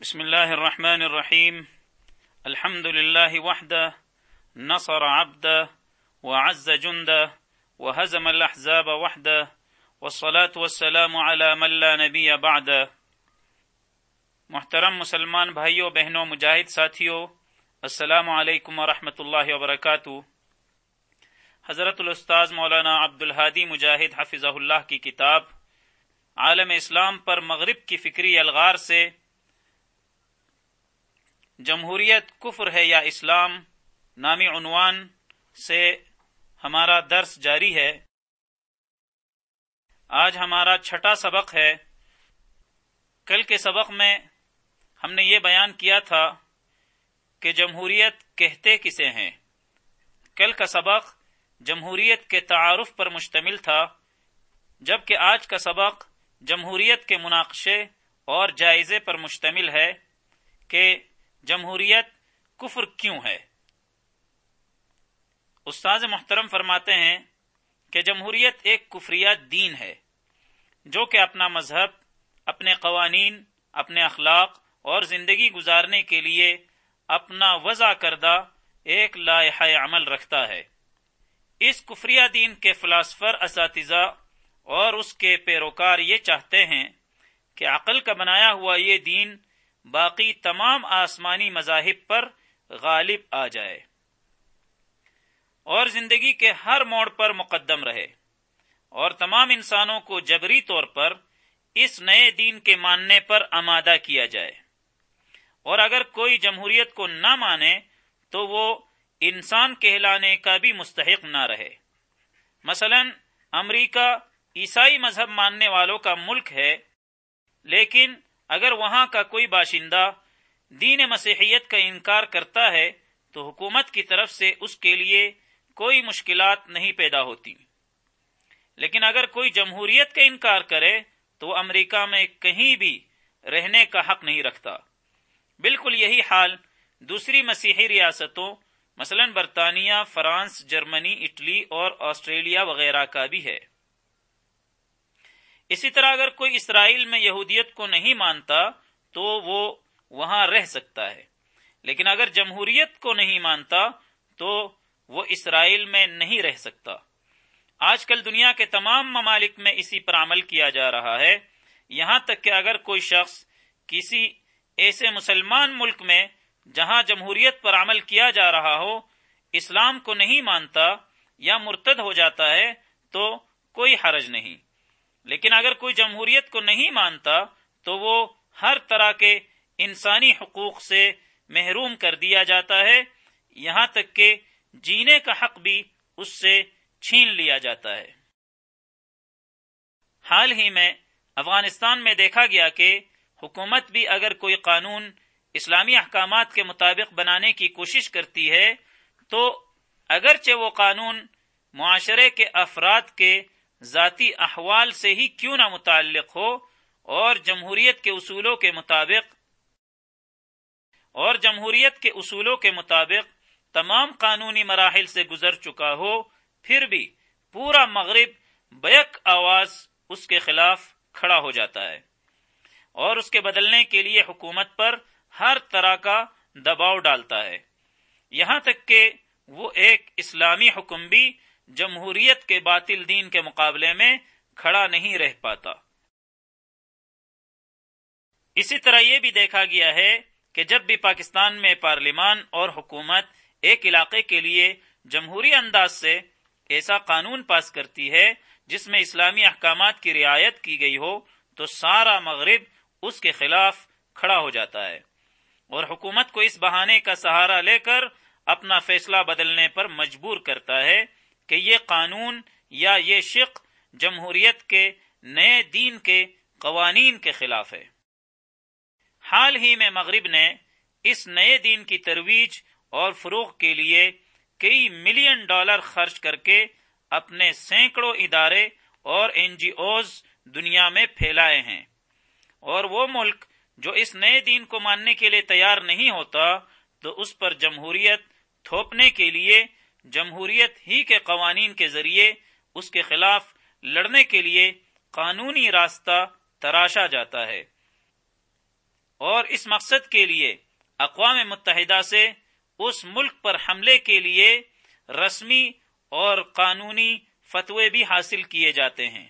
بسم الله الرحمن الرحيم. الحمد لله وحده، نصر عبده، وعز جنده، وهزم الأحزاب وحده، والصلاة والسلام على من لا نبي بعده. محترم مسلمان بھائیوں بہنوں مجاہد ساتھیوں السلام علیکم ورحمۃ اللہ وبرکاتہ. حضرت الاستاذ مولانا عبد الحادی مجاہد حفظہ اللہ کی کتاب، عالم اسلام پر مغرب کی فکری الغار سے جمہوریت کفر ہے یا اسلام، نامی عنوان سے ہمارا درس جاری ہے۔ آج ہمارا چھٹا سبق ہے۔ کل کے سبق میں ہم نے یہ بیان کیا تھا کہ جمہوریت کہتے کسے ہیں۔ کل کا سبق جمہوریت کے تعارف پر مشتمل تھا، جبکہ آج کا سبق جمہوریت کے مناقشے اور جائزے پر مشتمل ہے کہ جمہوریت کفر کیوں ہے؟ استاذ محترم فرماتے ہیں کہ جمہوریت ایک کفریات دین ہے، جو کہ اپنا مذہب، اپنے قوانین، اپنے اخلاق اور زندگی گزارنے کے لیے اپنا وضع کردہ ایک لائحہ عمل رکھتا ہے۔ اس کفریہ دین کے فلاسفر، اساتذہ اور اس کے پیروکار یہ چاہتے ہیں کہ عقل کا بنایا ہوا یہ دین باقی تمام آسمانی مذاہب پر غالب آ جائے۔ اور زندگی کے ہر موڑ پر مقدم رہے۔ اور تمام انسانوں کو جبری طور پر اس نئے دین کے ماننے پر آمادہ کیا جائے۔ اور اگر کوئی جمہوریت کو نہ مانے، تو وہ انسان کہلانے کا بھی مستحق نہ رہے۔ مثلا، امریکہ عیسائی مذہب ماننے والوں کا ملک ہے، لیکن اگر وہاں کا کوئی باشندہ دین مسیحیت کا انکار کرتا ہے، تو حکومت کی طرف سے اس کے لیے کوئی مشکلات نہیں پیدا ہوتی۔ لیکن اگر کوئی جمہوریت کا انکار کرے، تو وہ امریکہ میں کہیں بھی رہنے کا حق نہیں رکھتا۔ بالکل یہی حال دوسری مسیحی ریاستوں، مثلا برطانیہ، فرانس، جرمنی، اٹلی اور آسٹریلیا وغیرہ کا بھی ہے۔ اسی طرح اگر کوئی اسرائیل میں یہودیت کو نہیں مانتا تو وہ وہاں رہ سکتا ہے۔ لیکن اگر جمہوریت کو نہیں مانتا تو وہ اسرائیل میں نہیں رہ سکتا۔ آج کل دنیا کے تمام ممالک میں اسی پر عمل کیا جا رہا ہے۔ یہاں تک کہ اگر کوئی شخص کسی ایسے مسلمان ملک میں جہاں جمہوریت پر عمل کیا جا رہا ہو، اسلام کو نہیں مانتا یا مرتد ہو جاتا ہے تو کوئی حرج نہیں۔ لیکن اگر کوئی جمہوریت کو نہیں مانتا تو وہ ہر طرح کے انسانی حقوق سے محروم کر دیا جاتا ہے، یہاں تک کہ جینے کا حق بھی اس سے چھین لیا جاتا ہے۔ حال ہی میں افغانستان میں دیکھا گیا کہ حکومت بھی اگر کوئی قانون اسلامی احکامات کے مطابق بنانے کی کوشش کرتی ہے تو اگرچہ وہ قانون معاشرے کے افراد کے ذاتی احوال سے ہی کیوں نہ متعلق ہو اور جمہوریت کے اصولوں کے مطابق اور جمہوریت کے اصولوں کے مطابق تمام قانونی مراحل سے گزر چکا ہو، پھر بھی پورا مغرب بیک آواز اس کے خلاف کھڑا ہو جاتا ہے۔ اور اس کے بدلنے کے لیے حکومت پر ہر طرح کا دباؤ ڈالتا ہے۔ یہاں تک کہ وہ ایک اسلامی حکم بھی جمہوریت کے باطل دین کے مقابلے میں کھڑا نہیں رہ پاتا۔ اسی طرح یہ بھی دیکھا گیا ہے کہ جب بھی پاکستان میں پارلیمان اور حکومت ایک علاقے کے لیے جمہوری انداز سے ایسا قانون پاس کرتی ہے جس میں اسلامی احکامات کی رعایت کی گئی ہو، تو سارا مغرب اس کے خلاف کھڑا ہو جاتا ہے اور حکومت کو اس بہانے کا سہارا لے کر اپنا فیصلہ بدلنے پر مجبور کرتا ہے۔ کہ یہ قانون یا یہ شق جمہوریت کے نئے دین کے قوانین کے خلاف ہے۔ حال ہی میں مغرب نے اس نئے دین کی ترویج اور فروغ کے لیے کئی ملین ڈالر خرچ کر کے اپنے سینکڑوں ادارے اور این جی اوز دنیا میں پھیلائے ہیں۔ اور وہ ملک جو اس نئے دین کو ماننے کے لیے تیار نہیں ہوتا، تو اس پر جمہوریت تھوپنے کے لیے جمہوریت ہی کے قوانین کے ذریعے اس کے خلاف لڑنے کے لیے قانونی راستہ تراشا جاتا ہے۔ اور اس مقصد کے لیے اقوام متحدہ سے اس ملک پر حملے کے لیے رسمی اور قانونی فتوے بھی حاصل کیے جاتے ہیں۔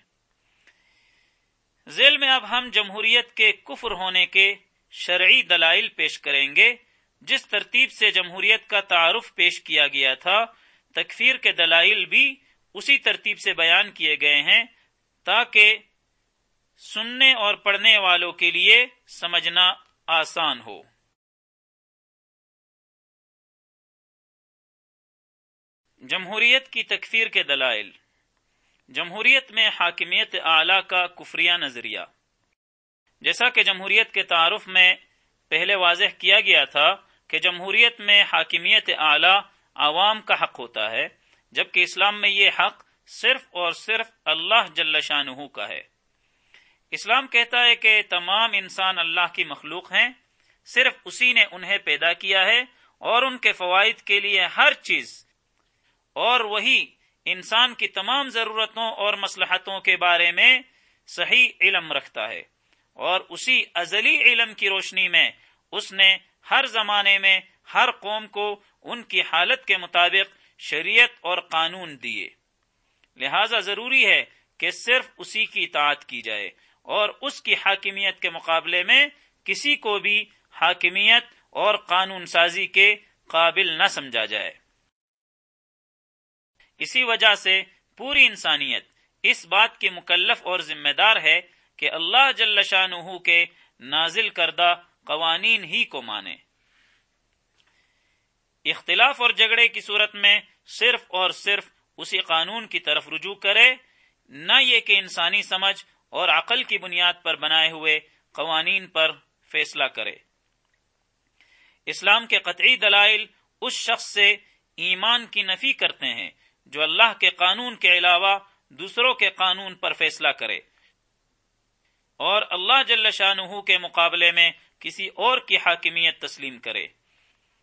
ذیل میں اب ہم جمہوریت کے کفر ہونے کے شرعی دلائل پیش کریں گے۔ جس ترتیب سے جمہوریت کا تعارف پیش کیا گیا تھا تکفیر کے دلائل بھی اسی ترتیب سے بیان کیے گئے ہیں تاکہ سننے اور پڑھنے والوں کے لیے سمجھنا آسان ہو۔ جمہوریت کی تکفیر کے دلائل۔ جمہوریت میں حاکمیت اعلی کا کفریہ نظریہ۔ جیسا کہ جمہوریت کے تعارف میں پہلے واضح کیا گیا تھا کہ جمہوریت میں حاکمیت اعلی عوام کا حق ہوتا ہے، جبکہ اسلام میں یہ حق صرف اور صرف اللہ جل شاہ کا ہے۔ اسلام کہتا ہے کہ تمام انسان اللہ کی مخلوق ہیں، صرف اسی نے انہیں پیدا کیا ہے اور ان کے فوائد کے لیے ہر چیز۔ اور وہی انسان کی تمام ضرورتوں اور مسلحتوں کے بارے میں صحیح علم رکھتا ہے۔ اور اسی ازلی علم کی روشنی میں اس نے ہر زمانے میں ہر قوم کو ان کی حالت کے مطابق شریعت اور قانون دیے۔ لہذا ضروری ہے کہ صرف اسی کی اطاعت کی جائے اور اس کی حاکمیت کے مقابلے میں کسی کو بھی حاکمیت اور قانون سازی کے قابل نہ سمجھا جائے۔ اسی وجہ سے پوری انسانیت اس بات کی مکلف اور ذمہ دار ہے کہ اللہ جل شاہ کے نازل کردہ قوانین ہی کو مانے۔ اختلاف اور جھگڑے کی صورت میں صرف اور صرف اسی قانون کی طرف رجوع کرے، نہ یہ کہ انسانی سمجھ اور عقل کی بنیاد پر بنائے ہوئے قوانین پر فیصلہ کرے۔ اسلام کے قطعی دلائل اس شخص سے ایمان کی نفی کرتے ہیں جو اللہ کے قانون کے علاوہ دوسروں کے قانون پر فیصلہ کرے۔ اور اللہ جل شاہ کے مقابلے میں کسی اور کی حاکمیت تسلیم کرے۔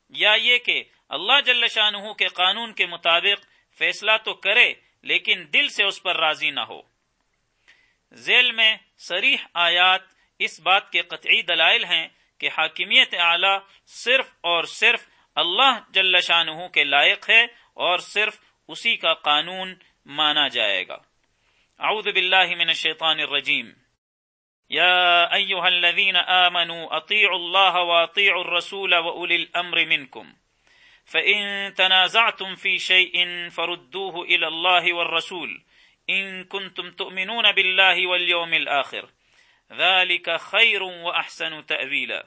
یا یہ کہ اللہ جل شاہ کے قانون کے مطابق فیصلہ تو کرے لیکن دل سے اس پر راضی نہ ہو۔ ذیل میں سریح آیات اس بات کے قطعی دلائل ہیں کہ حاکمیت اعلی صرف اور صرف اللہ جل شاہ کے لائق ہے اور صرف اسی کا قانون مانا جائے گا۔ اعوذ باللہ من الشیطان الرجیم۔ یا ایوہ الذین آمنوا اطیعوا اللہ واطیعوا الرسول وأولی الامر منکم فإن تنازعتم في شيء فردوه إلى الله والرسول. إن كنتم تؤمنون بالله واليوم الآخر. ذلك خير وأحسن تأويلا.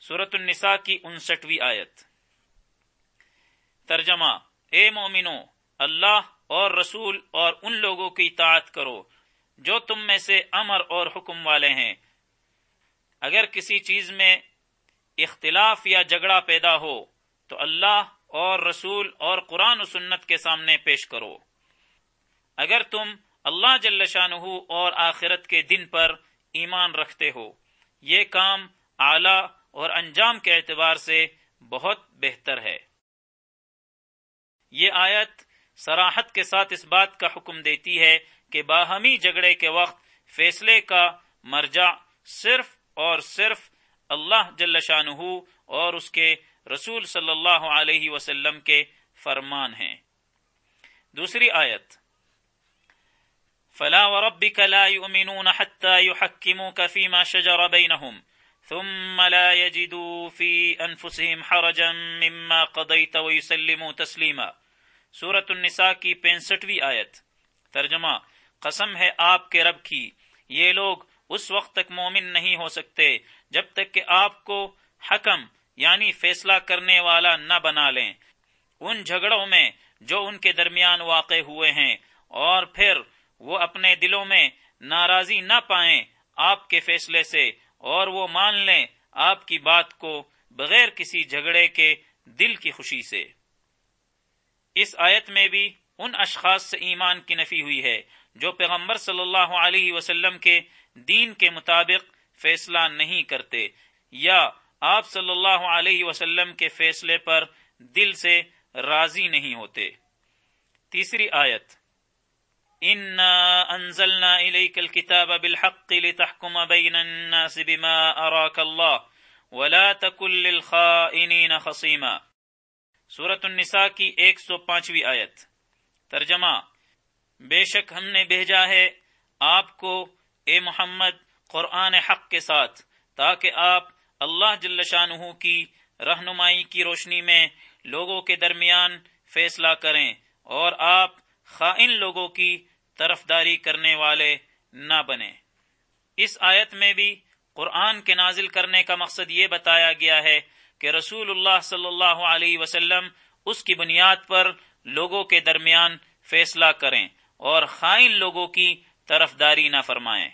سورة النساء کی انسٹوی آیت. ترجمہ، اے مومنو، اللہ اور رسول اور ان لوگوں کی اطاعت کرو جو تم میں سے امر اور حکم والے ہیں۔ اگر کسی چیز میں اختلاف یا جھگڑا پیدا ہو، تو اللہ اور رسول اور قرآن و سنت کے سامنے پیش کرو۔ اگر تم اللہ جل شاہ اور آخرت کے دن پر ایمان رکھتے ہو، یہ کام اعلی اور انجام کے اعتبار سے بہت بہتر ہے۔ یہ آیت سراحت کے ساتھ اس بات کا حکم دیتی ہے کہ باہمی جھگڑے کے وقت فیصلے کا مرجع صرف اور صرف اللہ جل شاہ اور اس کے رسول صلی اللہ علیہ وسلم کے فرمان ہیں۔ دوسری آیت۔ فلا وربك لا يؤمنون حتى يحكموك فيما شجر بينهم ثم لا يجدوا في أنفسهم حرجا مما قضيت ويسلموا تسليما سورة النساء کی پینسٹھویں آیت۔ ترجمہ، قسم ہے آپ کے رب کی، یہ لوگ اس وقت تک مومن نہیں ہو سکتے جب تک کہ آپ کو حکم یعنی فیصلہ کرنے والا نہ بنا لیں۔ ان جھگڑوں میں جو ان کے درمیان واقع ہوئے ہیں، اور پھر وہ اپنے دلوں میں ناراضی نہ پائیں آپ کے فیصلے سے، اور وہ مان لیں آپ کی بات کو بغیر کسی جھگڑے کے دل کی خوشی سے۔ اس آیت میں بھی ان اشخاص سے ایمان کی نفی ہوئی ہے جو پیغمبر صلی اللہ علیہ وسلم کے دین کے مطابق فیصلہ نہیں کرتے یا آپ صلی اللہ علیہ وسلم کے فیصلے پر دل سے راضی نہیں ہوتے۔ تیسری آیت۔ إنا أنزلنا إليك الكتاب بالحق لتحكم بين الناس بما أراك الله ولا تكن للخائنين خصيما سورة النساء کی ایک سو پانچویں آیت۔ ترجمہ، بے شک ہم نے بھیجا ہے آپ کو، اے محمد، قرآن حق کے ساتھ، تاکہ آپ اللہ جل شانہ کی رہنمائی کی روشنی میں لوگوں کے درمیان فیصلہ کریں اور آپ خائن لوگوں کی طرفداری کرنے والے نہ بنے اس آیت میں بھی قرآن کے نازل کرنے کا مقصد یہ بتایا گیا ہے کہ رسول اللہ صلی اللہ علیہ وسلم اس کی بنیاد پر لوگوں کے درمیان فیصلہ کریں اور خائن لوگوں کی طرفداری نہ فرمائیں۔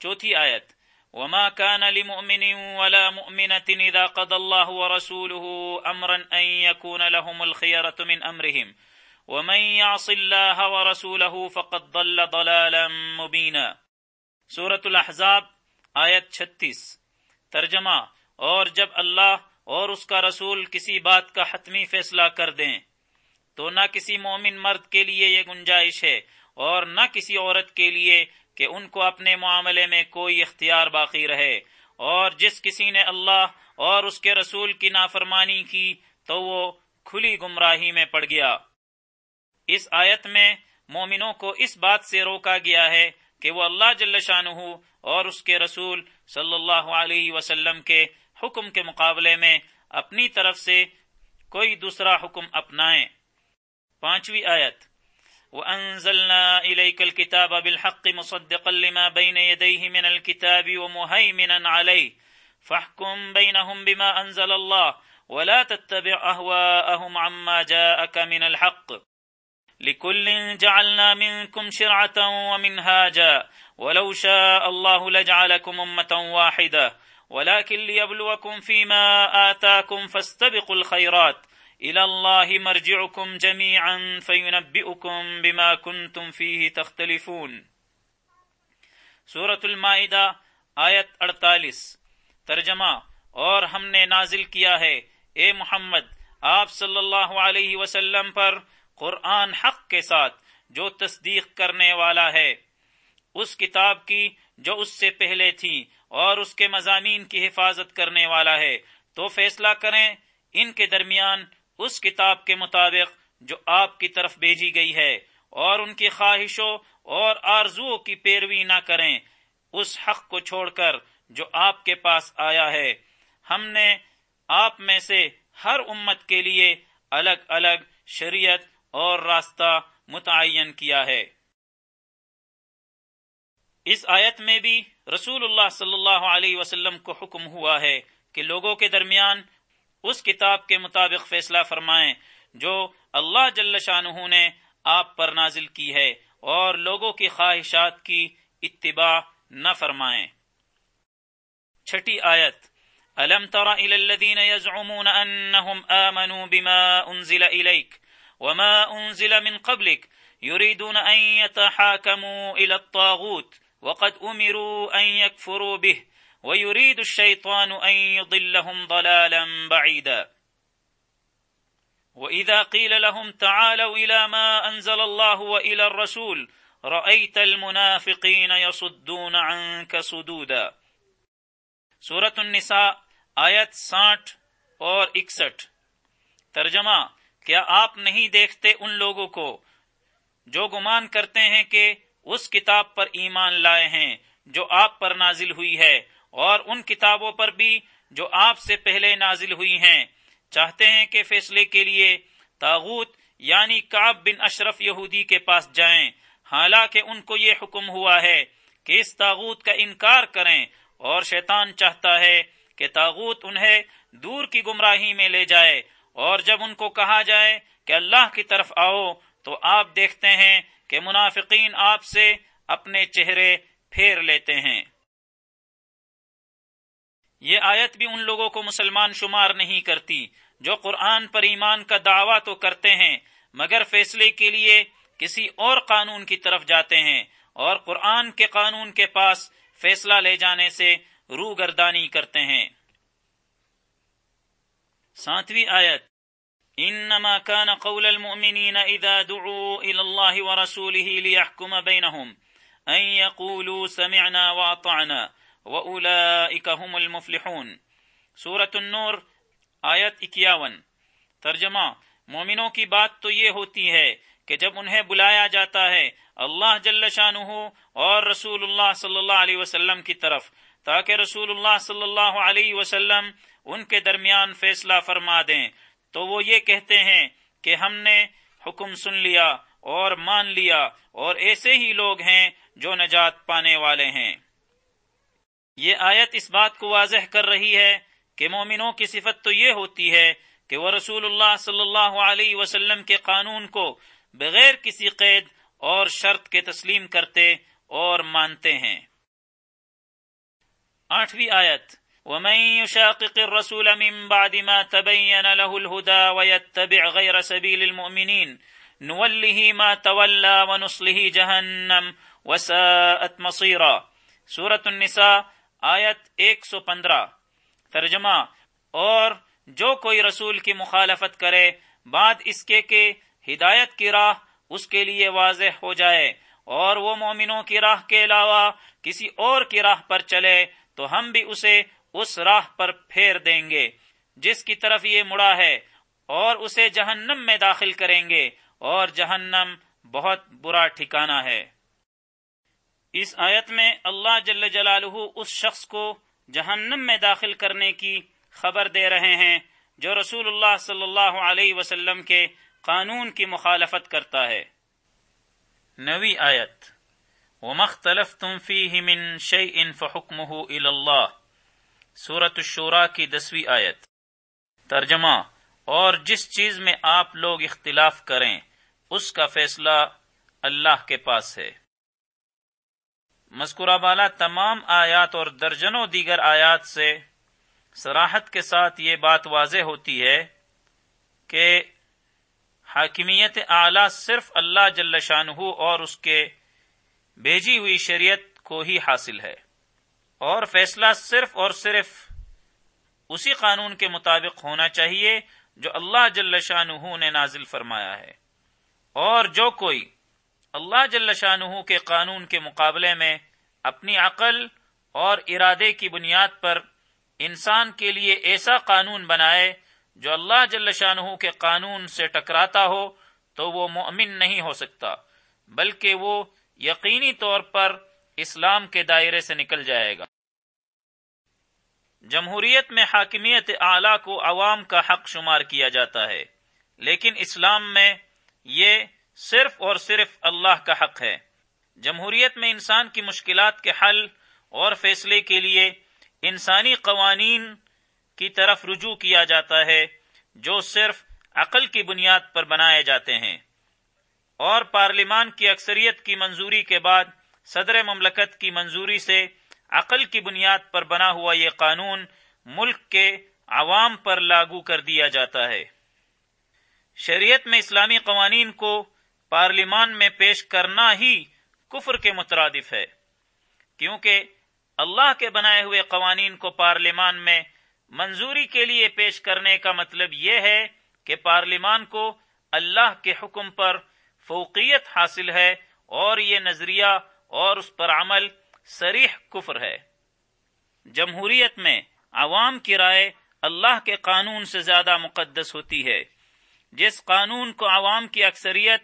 چوتھی آیت، وما كان لمؤمن ولا مؤمنة إذا قضى الله ورسوله أمرا أن يكون لهم الخيرة من أمرهم۔ ومن يعص الله ورسوله فقد ضل ضلالا مبينا۔ سورة الأحزاب، آیت 36 ترجمہ اور جب اللہ اور اس کا رسول کسی بات کا حتمی فیصلہ کر دیں، تو نہ کسی مومن مرد کے لیے یہ گنجائش ہے اور نہ کسی عورت کے لیے کہ ان کو اپنے معاملے میں کوئی اختیار باقی رہے۔ اور جس کسی نے اللہ اور اس کے رسول کی نافرمانی کی، تو وہ کھلی گمراہی میں پڑ گیا۔ اس آیت میں مومنوں کو اس بات سے روکا گیا ہے کہ وہ اللہ جل شاہ اور اس کے رسول صلی اللہ علیہ وسلم کے حکم کے مقابلے میں اپنی طرف سے کوئی دوسرا حکم اپنائیں۔ پانچویں آیت۔ وأنزلنا إليك الكتاب بالحق مصدقا لما بين يديه من الكتاب ومهيمنا عليه فاحكم بينهم بما أنزل الله ولا تتبع أهواءهم عما جاءك من الحق لكل جعلنا منكم شرعة ومنهاجا ولو شاء الله لجعلكم أمة واحدة ولكن ليبلوكم فيما آتاكم فاستبقوا الخيرات. الى الله مرجعكم جميعا فينبئكم بما كنتم فيه تختلفون. سورة المائدہ، آیت 48 ترجمہ، اور ہم نے نازل کیا ہے، اے محمد، آپ صلی اللہ علیہ وسلم پر قرآن حق کے ساتھ جو تصدیق کرنے والا ہے، اس کتاب کی جو اس سے پہلے تھی اور اس کے مضامین کی حفاظت کرنے والا ہے۔ تو فیصلہ کریں، ان کے درمیان اس کتاب کے مطابق جو آپ کی طرف بھیجی گئی ہے، اور ان کی خواہشوں اور آرزو کی پیروی نہ کریں۔ اس حق کو چھوڑ کر جو آپ کے پاس آیا ہے۔ ہم نے آپ میں سے ہر امت کے لیے الگ الگ شریعت اور راستہ متعین کیا ہے۔ اس آیت میں بھی رسول اللہ صلی اللہ علیہ وسلم کو حکم ہوا ہے کہ لوگوں کے درمیان اس کتاب کے مطابق فیصلہ فرمائیں جو اللہ جل شاہ نے آپ پر نازل کی ہے اور لوگوں کی خواہشات کی اتباع نہ فرمائیں۔ چھٹی آیت۔ الم تر الى الذين يزعمون انهم امنوا بما انزل اليك وما انزل من قبلك يريدون ان يتحاكموا الى الطاغوت وقد امروا ان يكفروا به، ويريد الشيطان أن يضلهم ضلالا بعيدا. وإذا قيل لهم تعالوا إلى ما أنزل الله وإلى الرسول، رأيت المنافقين يصدون عنك صدودا. سورة النساء، آیت ساٹھ اور اکسٹھ. ترجمہ، کیا آپ نہیں دیکھتے ان لوگوں کو جو گمان کرتے ہیں کہ اس کتاب پر ایمان لائے ہیں جو آپ پر نازل ہوئی ہے اور ان کتابوں پر بھی جو آپ سے پہلے نازل ہوئی ہیں۔ چاہتے ہیں کہ فیصلے کے لیے تاغوت یعنی کاب بن اشرف یہودی کے پاس جائیں۔ حالانکہ ان کو یہ حکم ہوا ہے کہ اس تاغوت کا انکار کریں اور شیطان چاہتا ہے کہ تاغوت انہیں دور کی گمراہی میں لے جائے۔ اور جب ان کو کہا جائے کہ اللہ کی طرف آؤ تو آپ دیکھتے ہیں کہ منافقین آپ سے اپنے چہرے پھیر لیتے ہیں۔ یہ آیت بھی ان لوگوں کو مسلمان شمار نہیں کرتی جو قرآن پر ایمان کا دعویٰ تو کرتے ہیں، مگر فیصلے کے لیے کسی اور قانون کی طرف جاتے ہیں اور قرآن کے قانون کے پاس فیصلہ لے جانے سے روح گردانی کرتے ہیں۔ ساتویں آیت انما كان قول المؤمنين اذا دعوا الى الله ورسوله ليحكم بينهم ان يقولوا سمعنا واطعنا واولئك هم المفلحون. سورة النور، آیت 51 ترجمہ، مومنوں کی بات تو یہ ہوتی ہے کہ جب انہیں بلایا جاتا ہے اللہ جل شانہ اور رسول اللہ صلی اللہ علیہ وسلم کی طرف، تاکہ رسول اللہ صلی اللہ علیہ وسلم ان کے درمیان فیصلہ فرما دیں۔ تو وہ یہ کہتے ہیں کہ ہم نے حکم سن لیا اور مان لیا اور ایسے ہی لوگ ہیں جو نجات پانے والے ہیں۔ یہ آیت اس بات کو واضح کر رہی ہے کہ مومنوں کی صفت تو یہ ہوتی ہے کہ وہ رسول اللہ صلی اللہ علیہ وسلم کے قانون کو بغیر کسی قید اور شرط کے تسلیم کرتے اور مانتے ہیں۔ آٹھویں آیت۔ ومن يشاقق الرسول من بعد ما تبين له الهدى ويتبع غير سبيل المؤمنين، نوله ما تولى ونصله جهنم وساءت مصيرا. سورة النساء، آیت 115 ترجمہ، اور جو کوئی رسول کی مخالفت کرے، بعد اس کے کہ ہدایت کی راہ اس کے لیے واضح ہو جائے، اور وہ مومنوں کی راہ کے علاوہ کسی اور کی راہ پر چلے، تو ہم بھی اسے اس راہ پر پھیر دیں گے، جس کی طرف یہ مڑا ہے، اور اسے جہنم میں داخل کریں گے، اور جہنم بہت برا ٹھکانہ ہے۔ اس آیت میں اللہ جل جلالہ اس شخص کو جہنم میں داخل کرنے کی خبر دے رہے ہیں، جو رسول اللہ صلی اللہ علیہ وسلم کے قانون کی مخالفت کرتا ہے۔ نوی آیت۔ وَمَخْتَلَفْتُمْ فِيهِ مِن شَيْءٍ فَحُكْمُهُ إِلَى اللَّهِ۔ سورت الشورا کی دسویں آیت۔ ترجمہ، اور جس چیز میں آپ لوگ اختلاف کریں، اس کا فیصلہ اللہ کے پاس ہے۔ مذکورہ بالا، تمام آیات اور درجنوں دیگر آیات سے سراحت کے ساتھ یہ بات واضح ہوتی ہے کہ حاکمیت اعلی صرف اللہ جل شاہ اور اس کے بھیجی ہوئی شریعت کو ہی حاصل ہے۔ اور فیصلہ صرف اور صرف اسی قانون کے مطابق ہونا چاہیے جو اللہ جل شاہ نے نازل فرمایا ہے۔ اور جو کوئی اللہ جل شاہ کے قانون کے مقابلے میں اپنی عقل اور ارادے کی بنیاد پر انسان کے لیے ایسا قانون بنائے جو اللہ جل شاہ کے قانون سے ٹکراتا ہو تو وہ مؤمن نہیں ہو سکتا، بلکہ وہ یقینی طور پر اسلام کے دائرے سے نکل جائے گا۔ جمہوریت میں حاکمیت اعلی کو عوام کا حق شمار کیا جاتا ہے۔ لیکن اسلام میں یہ صرف اور صرف اللہ کا حق ہے۔ جمہوریت میں انسان کی مشکلات کے حل اور فیصلے کے لیے انسانی قوانین کی طرف رجوع کیا جاتا ہے، جو صرف عقل کی بنیاد پر بنائے جاتے ہیں۔ اور پارلیمان کی اکثریت کی منظوری کے بعد صدر مملکت کی منظوری سے عقل کی بنیاد پر بنا ہوا یہ قانون ملک کے عوام پر لاگو کر دیا جاتا ہے۔ شریعت میں اسلامی قوانین کو پارلیمان میں پیش کرنا ہی کفر کے مترادف ہے۔ کیونکہ اللہ کے بنائے ہوئے قوانین کو پارلیمان میں منظوری کے لیے پیش کرنے کا مطلب یہ ہے کہ پارلیمان کو اللہ کے حکم پر فوقیت حاصل ہے اور یہ نظریہ اور اس پر عمل سریح کفر ہے۔ جمہوریت میں عوام کی رائے اللہ کے قانون سے زیادہ مقدس ہوتی ہے۔ جس قانون کو عوام کی اکثریت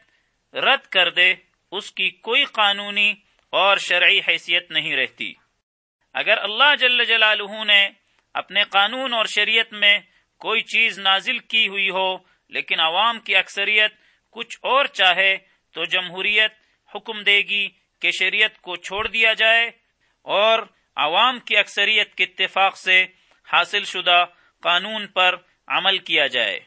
رد کر دے، اس کی کوئی قانونی اور شرعی حیثیت نہیں رہتی۔ اگر اللہ جل جلالہ نے اپنے قانون اور شریعت میں کوئی چیز نازل کی ہوئی ہو، لیکن عوام کی اکثریت کچھ اور چاہے، تو جمہوریت حکم دے گی کہ شریعت کو چھوڑ دیا جائے اور عوام کی اکثریت کے اتفاق سے حاصل شدہ قانون پر عمل کیا جائے۔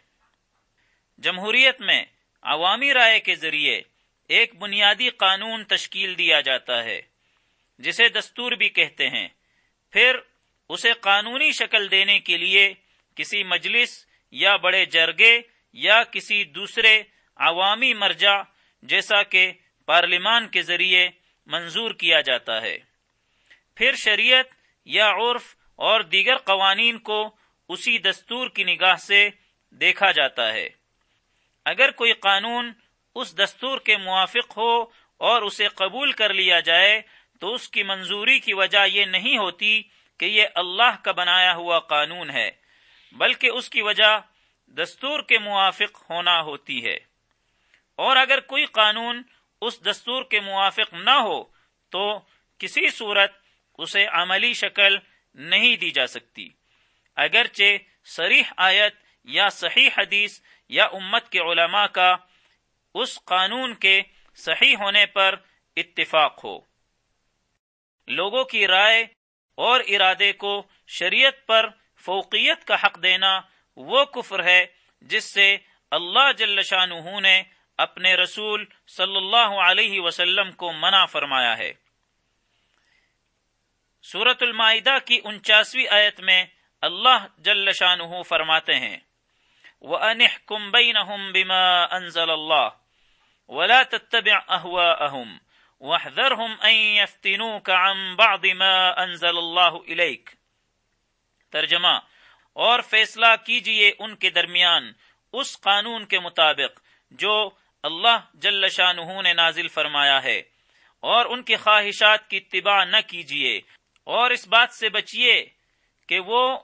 جمہوریت میں عوامی رائے کے ذریعے ایک بنیادی قانون تشکیل دیا جاتا ہے، جسے دستور بھی کہتے ہیں۔ پھر اسے قانونی شکل دینے کے لیے کسی مجلس یا بڑے جرگے یا کسی دوسرے عوامی مرجع، جیسا کہ پارلیمان کے ذریعے منظور کیا جاتا ہے۔ پھر شریعت یا عرف اور دیگر قوانین کو اسی دستور کی نگاہ سے دیکھا جاتا ہے۔ اگر کوئی قانون اس دستور کے موافق ہو اور اسے قبول کر لیا جائے، تو اس کی منظوری کی وجہ یہ نہیں ہوتی کہ یہ اللہ کا بنایا ہوا قانون ہے، بلکہ اس کی وجہ دستور کے موافق ہونا ہوتی ہے۔ اور اگر کوئی قانون اس دستور کے موافق نہ ہو تو کسی صورت اسے عملی شکل نہیں دی جا سکتی۔ اگرچہ سریح آیت یا صحیح حدیث یا امت کے علماء کا اس قانون کے صحیح ہونے پر اتفاق ہو۔ لوگوں کی رائے اور ارادے کو شریعت پر فوقیت کا حق دینا وہ کفر ہے جس سے اللہ جل شاہ نے اپنے رسول صلی اللہ علیہ وسلم کو منع فرمایا ہے۔ سورت المائدہ کی انچاسویں آیت میں اللہ جل شاہ فرماتے ہیں، وَأَنِحْكُمْ بَيْنَهُمْ بِمَا أَنزَلَ اللَّهُ وَلَا تَتَّبِعْ أَهْوَاءَهُمْ وَاحْذَرْهُمْ أَن يَفْتِنُوكَ عَن بَعْضِ مَا أَنزَلَ اللَّهُ إِلَيْكَ۔ ترجمہ، اور فیصلہ کیجیے ان کے درمیان اس قانون کے مطابق جو اللہ جل شاہ نے نازل فرمایا ہے اور ان کی خواہشات کی اتباع نہ کیجیے اور اس بات سے بچیے کہ وہ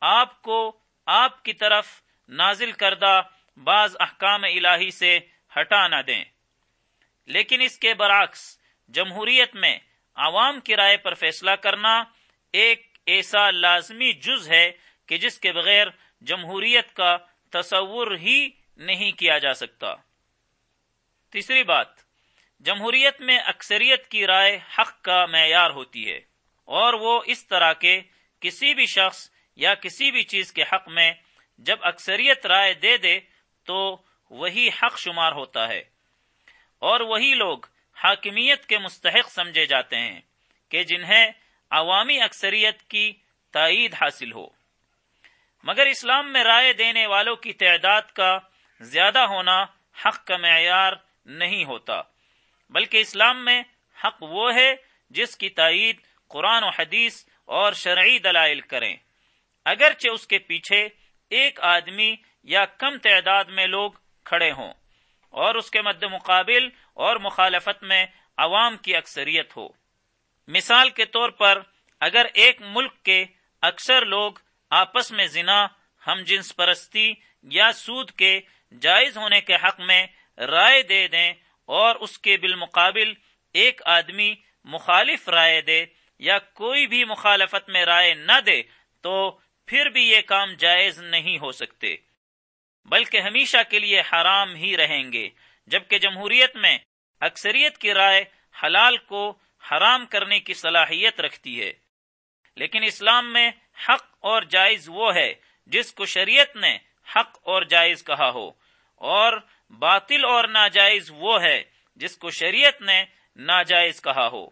آپ کو آپ کی طرف نازل کردہ بعض احکام الہی سے ہٹا نہ دیں۔ لیکن اس کے برعکس جمہوریت میں عوام کی رائے پر فیصلہ کرنا ایک ایسا لازمی جز ہے کہ جس کے بغیر جمہوریت کا تصور ہی نہیں کیا جا سکتا۔ تیسری بات، جمہوریت میں اکثریت کی رائے حق کا معیار ہوتی ہے، اور وہ اس طرح کے کسی بھی شخص یا کسی بھی چیز کے حق میں جب اکثریت رائے دے دے تو وہی حق شمار ہوتا ہے۔ اور وہی لوگ حاکمیت کے مستحق سمجھے جاتے ہیں کہ جنہیں عوامی اکثریت کی تائید حاصل ہو۔ مگر اسلام میں رائے دینے والوں کی تعداد کا زیادہ ہونا حق کا معیار نہیں ہوتا۔ بلکہ اسلام میں حق وہ ہے جس کی تائید قرآن و حدیث اور شرعی دلائل کریں۔ اگرچہ اس کے پیچھے ایک آدمی یا کم تعداد میں لوگ کھڑے ہوں اور اس کے مد مقابل اور مخالفت میں عوام کی اکثریت ہو۔ مثال کے طور پر اگر ایک ملک کے اکثر لوگ آپس میں زنا، ہم جنس پرستی یا سود کے جائز ہونے کے حق میں رائے دے دیں اور اس کے بالمقابل ایک آدمی مخالف رائے دے یا کوئی بھی مخالفت میں رائے نہ دے تو پھر بھی یہ کام جائز نہیں ہو سکتے۔ بلکہ ہمیشہ کے لیے حرام ہی رہیں گے، جبکہ جمہوریت میں اکثریت کی رائے حلال کو حرام کرنے کی صلاحیت رکھتی ہے۔ لیکن اسلام میں حق اور جائز وہ ہے جس کو شریعت نے حق اور جائز کہا ہو اور باطل اور ناجائز وہ ہے جس کو شریعت نے ناجائز کہا ہو۔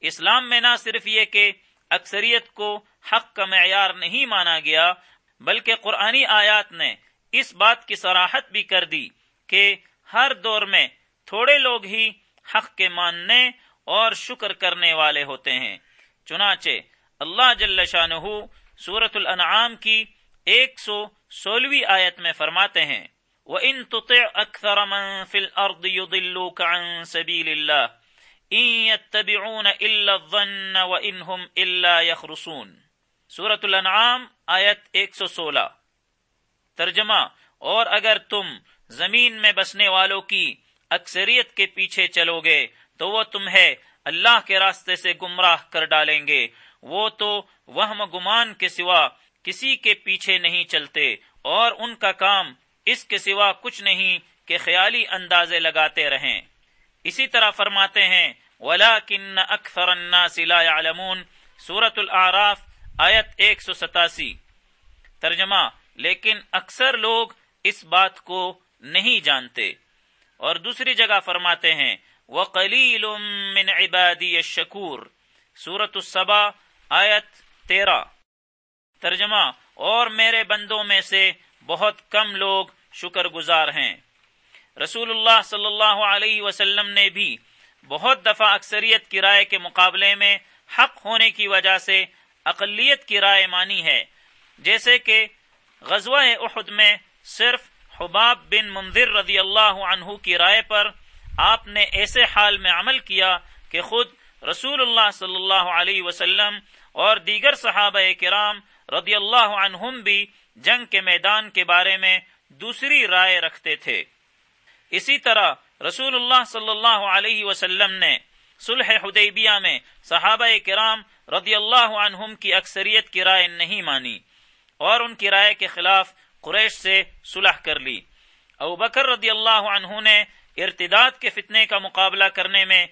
اسلام میں نہ صرف یہ کہ اکثریت کو حق کا معیار نہیں مانا گیا، بلکہ قرآنی آیات نے اس بات کی سراحت بھی کر دی کہ ہر دور میں تھوڑے لوگ ہی حق کے ماننے اور شکر کرنے والے ہوتے ہیں۔ چنانچہ اللہ جل شاہ سورت الانعام کی ایک سو سولہویں آیت میں فرماتے ہیں وہ ان اکثر منفل سبیل اللہ سورت الانعام آیت ایک سو سولہ ترجمہ، اور اگر تم زمین میں بسنے والوں کی اکثریت کے پیچھے چلو گے تو وہ تمہیں اللہ کے راستے سے گمراہ کر ڈالیں گے۔ وہ تو وہم گمان کے سوا کسی کے پیچھے نہیں چلتے اور ان کا کام اس کے سوا کچھ نہیں کہ خیالی اندازے لگاتے رہیں۔ اسی طرح فرماتے ہیں ولاکن اکثر الناس لا يعلمون۔ سورت العراف آیت ایک سو ستاسی۔ ترجمہ، لیکن اکثر لوگ اس بات کو نہیں جانتے۔ اور دوسری جگہ فرماتے ہیں وقلیل من عبادی الشکور سورت الصبا آیت تیرہ۔ ترجمہ، اور میرے بندوں میں سے بہت کم لوگ شکر گزار ہیں۔ رسول اللہ صلی اللہ علیہ وسلم نے بھی بہت دفعہ اکثریت کی رائے کے مقابلے میں حق ہونے کی وجہ سے اقلیت کی رائے مانی ہے۔ جیسے کہ غزوہ احد میں صرف حباب بن منظر رضی اللہ عنہ کی رائے پر آپ نے ایسے حال میں عمل کیا کہ خود رسول اللہ صلی اللہ علیہ وسلم اور دیگر صحابہ کرام رضی اللہ عنہم بھی جنگ کے میدان کے بارے میں دوسری رائے رکھتے تھے۔ اسی طرح رسول اللہ صلی اللہ علیہ وسلم نے صلح حدیبیہ میں صحابہ کرام رضی اللہ عنہم کی اکثریت کی رائے نہیں مانی اور ان کی رائے کے خلاف قریش سے صلح کر لی۔ ابو بکر رضی اللہ عنہ نے ارتداد کے فتنے کا مقابلہ کرنے میں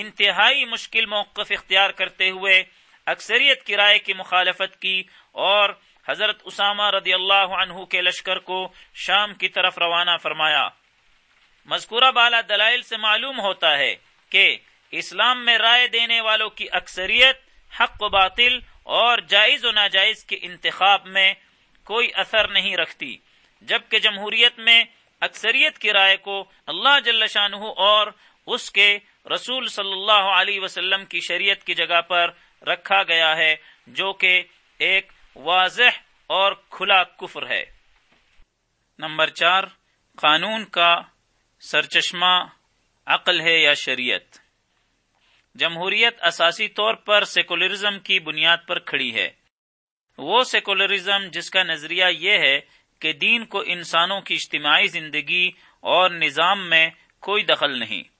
انتہائی مشکل موقف اختیار کرتے ہوئے اکثریت کی رائے کی مخالفت کی اور حضرت اسامہ رضی اللہ عنہ کے لشکر کو شام کی طرف روانہ فرمایا۔ مذکورہ بالا دلائل سے معلوم ہوتا ہے کہ اسلام میں رائے دینے والوں کی اکثریت حق و باطل اور جائز و ناجائز کے انتخاب میں کوئی اثر نہیں رکھتی، جبکہ جمہوریت میں اکثریت کی رائے کو اللہ جل شاہ اور اس کے رسول صلی اللہ علیہ وسلم کی شریعت کی جگہ پر رکھا گیا ہے جو کہ ایک واضح اور کھلا کفر ہے۔ نمبر چار، قانون کا سرچشمہ عقل ہے یا شریعت؟ جمہوریت اساسی طور پر سیکولرزم کی بنیاد پر کھڑی ہے۔ وہ سیکولرزم جس کا نظریہ یہ ہے کہ دین کو انسانوں کی اجتماعی زندگی اور نظام میں کوئی دخل نہیں۔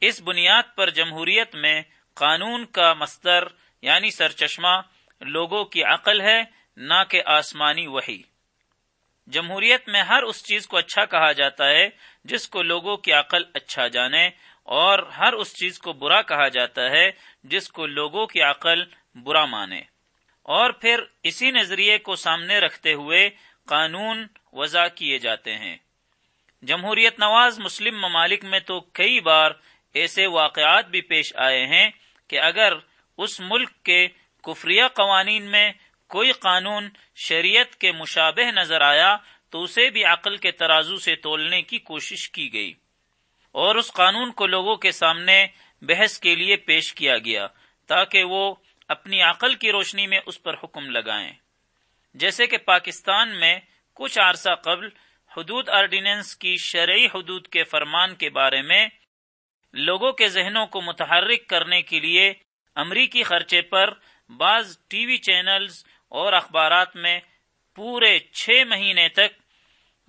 اس بنیاد پر جمہوریت میں قانون کا مستر یعنی سرچشمہ لوگوں کی عقل ہے، نہ کہ آسمانی وہی جمہوریت میں ہر اس چیز کو اچھا کہا جاتا ہے جس کو لوگوں کی عقل اچھا جانے، اور ہر اس چیز کو برا کہا جاتا ہے جس کو لوگوں کی عقل برا مانے۔ اور پھر اسی نظریے کو سامنے رکھتے ہوئے قانون وضع کیے جاتے ہیں۔ جمہوریت نواز مسلم ممالک میں تو کئی بار ایسے واقعات بھی پیش آئے ہیں کہ اگر اس ملک کے کفریہ قوانین میں کوئی قانون شریعت کے مشابہ نظر آیا تو اسے بھی عقل کے ترازو سے تولنے کی کوشش کی گئی اور اس قانون کو لوگوں کے سامنے بحث کے لیے پیش کیا گیا تاکہ وہ اپنی عقل کی روشنی میں اس پر حکم لگائیں۔ جیسے کہ پاکستان میں کچھ عرصہ قبل حدود آرڈیننس کی شرعی حدود کے فرمان کے بارے میں لوگوں کے ذہنوں کو متحرک کرنے کے لیے امریکی خرچے پر بعض ٹی وی چینلز اور اخبارات میں پورے چھ مہینے تک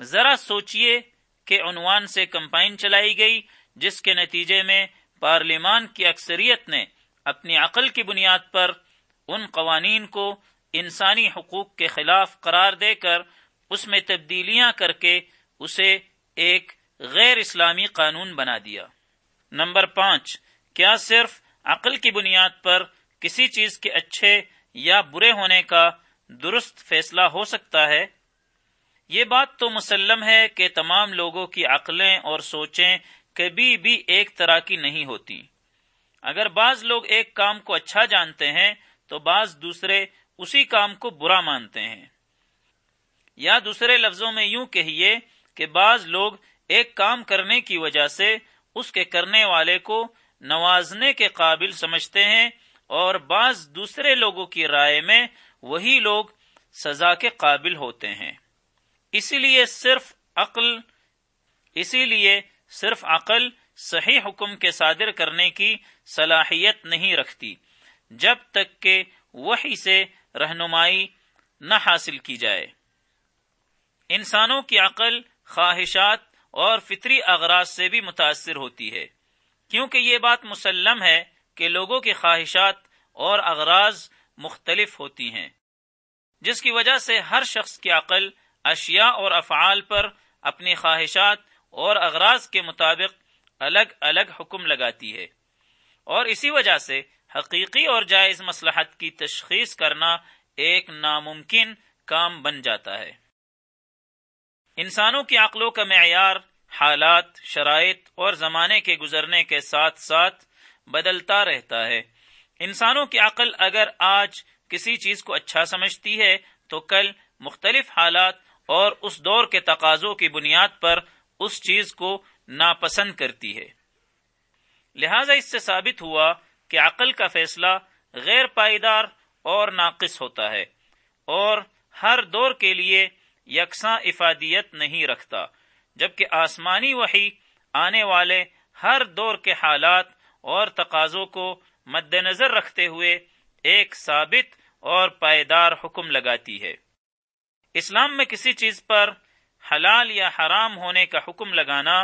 ذرا سوچئے کے عنوان سے کمپائن چلائی گئی، جس کے نتیجے میں پارلیمان کی اکثریت نے اپنی عقل کی بنیاد پر ان قوانین کو انسانی حقوق کے خلاف قرار دے کر اس میں تبدیلیاں کر کے اسے ایک غیر اسلامی قانون بنا دیا۔ نمبر پانچ، کیا صرف عقل کی بنیاد پر کسی چیز کے اچھے یا برے ہونے کا درست فیصلہ ہو سکتا ہے؟ یہ بات تو مسلم ہے کہ تمام لوگوں کی عقلیں اور سوچیں کبھی بھی ایک طرح کی نہیں ہوتی۔ اگر بعض لوگ ایک کام کو اچھا جانتے ہیں، تو بعض دوسرے اسی کام کو برا مانتے ہیں۔ یا دوسرے لفظوں میں یوں کہیے کہ بعض لوگ ایک کام کرنے کی وجہ سے اس کے کرنے والے کو نوازنے کے قابل سمجھتے ہیں اور بعض دوسرے لوگوں کی رائے میں وہی لوگ سزا کے قابل ہوتے ہیں۔ اسی لیے صرف عقل، اسی لیے صرف عقل صحیح حکم کے صادر کرنے کی صلاحیت نہیں رکھتی، جب تک کہ وہی سے رہنمائی نہ حاصل کی جائے۔ انسانوں کی عقل خواہشات اور فطری اغراض سے بھی متاثر ہوتی ہے۔ کیونکہ یہ بات مسلم ہے کہ لوگوں کی خواہشات اور اغراض مختلف ہوتی ہیں، جس کی وجہ سے ہر شخص کی عقل، اشیاء اور افعال پر اپنی خواہشات اور اغراض کے مطابق الگ الگ حکم لگاتی ہے۔ اور اسی وجہ سے حقیقی اور جائز مسلحت کی تشخیص کرنا ایک ناممکن کام بن جاتا ہے۔ انسانوں کی عقلوں کا معیار، حالات، شرائط اور زمانے کے گزرنے کے ساتھ ساتھ بدلتا رہتا ہے۔ انسانوں کی عقل اگر آج کسی چیز کو اچھا سمجھتی ہے، تو کل مختلف حالات اور اس دور کے تقاضوں کی بنیاد پر اس چیز کو ناپسند کرتی ہے۔ لہذا اس سے ثابت ہوا کہ عقل کا فیصلہ غیر پائیدار اور ناقص ہوتا ہے اور ہر دور کے لیے یکساں افادیت نہیں رکھتا، جبکہ آسمانی وحی آنے والے ہر دور کے حالات اور تقاضوں کو مد نظر رکھتے ہوئے ایک ثابت اور پائیدار حکم لگاتی ہے۔ اسلام میں کسی چیز پر حلال یا حرام ہونے کا حکم لگانا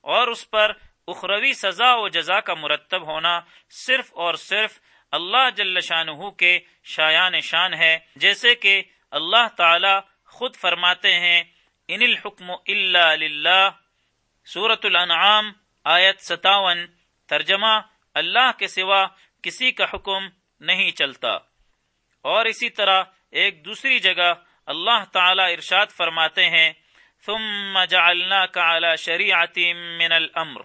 اور اس پر اخروی سزا و جزا کا مرتب ہونا صرف اور صرف اللہ جل شاہ کے شایان شان ہے، جیسے کہ اللہ تعالی خود فرماتے ہیں، ان الحکم اللہ سورت الانعام، آیت ستاون، ترجمہ، اللہ کے سوا کسی کا حکم نہیں چلتا۔ اور اسی طرح ایک دوسری جگہ اللہ تعالی ارشاد فرماتے ہیں، ثم جعلناك على شريعة من الامر،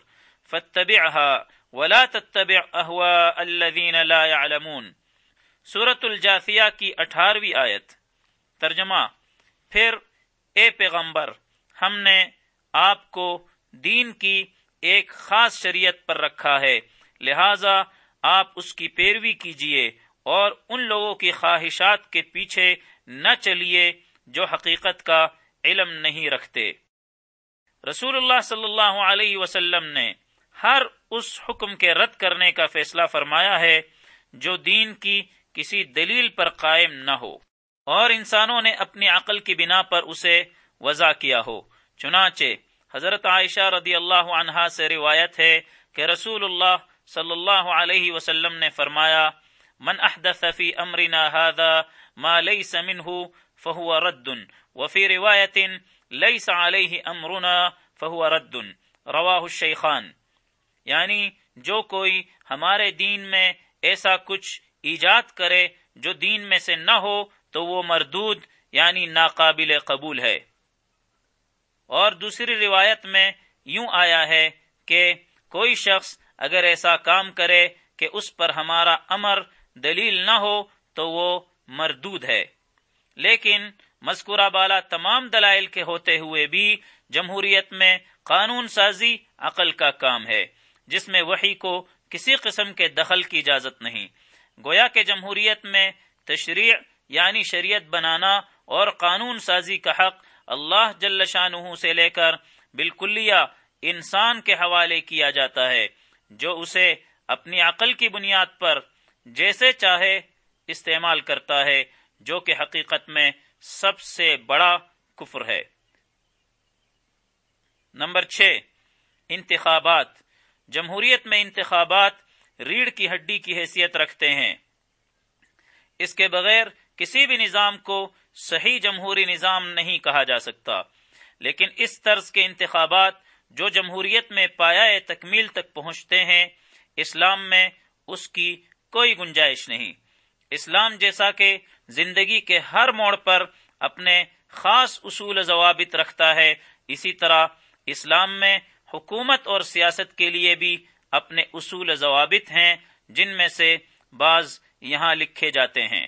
فاتبعها ولا تتبع اهواء الذين لا يعلمون سورة الجاثیہ کی اٹھارویں آیت، ترجمہ پھر اے پیغمبر، ہم نے آپ کو دین کی ایک خاص شریعت پر رکھا ہے، لہذا آپ اس کی پیروی کیجیے اور ان لوگوں کی خواہشات کے پیچھے نہ چلیے جو حقیقت کا علم نہیں رکھتے۔ رسول اللہ صلی اللہ علیہ وسلم نے ہر اس حکم کے رد کرنے کا فیصلہ فرمایا ہے جو دین کی کسی دلیل پر قائم نہ ہو۔ اور انسانوں نے اپنی عقل کی بنا پر اسے وضع کیا ہو۔ چنانچہ حضرت عائشہ رضی اللہ عنہا سے روایت ہے کہ رسول اللہ صلی اللہ علیہ وسلم نے فرمایا، من احدث فی امرنا هذا ما ليس منه فهو رد وفي روایت ليس عليه امرنا فهو رد۔ رواہ الشیخان۔ یعنی جو کوئی ہمارے دین میں ایسا کچھ ایجاد کرے جو دین میں سے نہ ہو تو وہ مردود یعنی ناقابل قبول ہے۔ اور دوسری روایت میں یوں آیا ہے کہ کوئی شخص اگر ایسا کام کرے کہ اس پر ہمارا امر دلیل نہ ہو تو وہ مردود ہے۔ لیکن مذکورہ بالا تمام دلائل کے ہوتے ہوئے بھی جمہوریت میں قانون سازی عقل کا کام ہے، جس میں وہی کو کسی قسم کے دخل کی اجازت نہیں۔ گویا کہ جمہوریت میں تشریع یعنی شریعت بنانا اور قانون سازی کا حق اللہ جل شاہ سے لے کر بالکلیہ انسان کے حوالے کیا جاتا ہے، جو اسے اپنی عقل کی بنیاد پر جیسے چاہے استعمال کرتا ہے، جو کہ حقیقت میں سب سے بڑا کفر ہے۔ نمبر چھ، انتخابات۔ جمہوریت میں انتخابات ریڑھ کی ہڈی کی حیثیت رکھتے ہیں۔ اس کے بغیر کسی بھی نظام کو صحیح جمہوری نظام نہیں کہا جا سکتا۔ لیکن اس طرز کے انتخابات جو جمہوریت میں پایا تکمیل تک پہنچتے ہیں، اسلام میں اس کی کوئی گنجائش نہیں۔ اسلام جیسا کہ زندگی کے ہر موڑ پر اپنے خاص اصول ضوابط رکھتا ہے، اسی طرح اسلام میں حکومت اور سیاست کے لیے بھی اپنے اصول ضوابط ہیں، جن میں سے بعض یہاں لکھے جاتے ہیں۔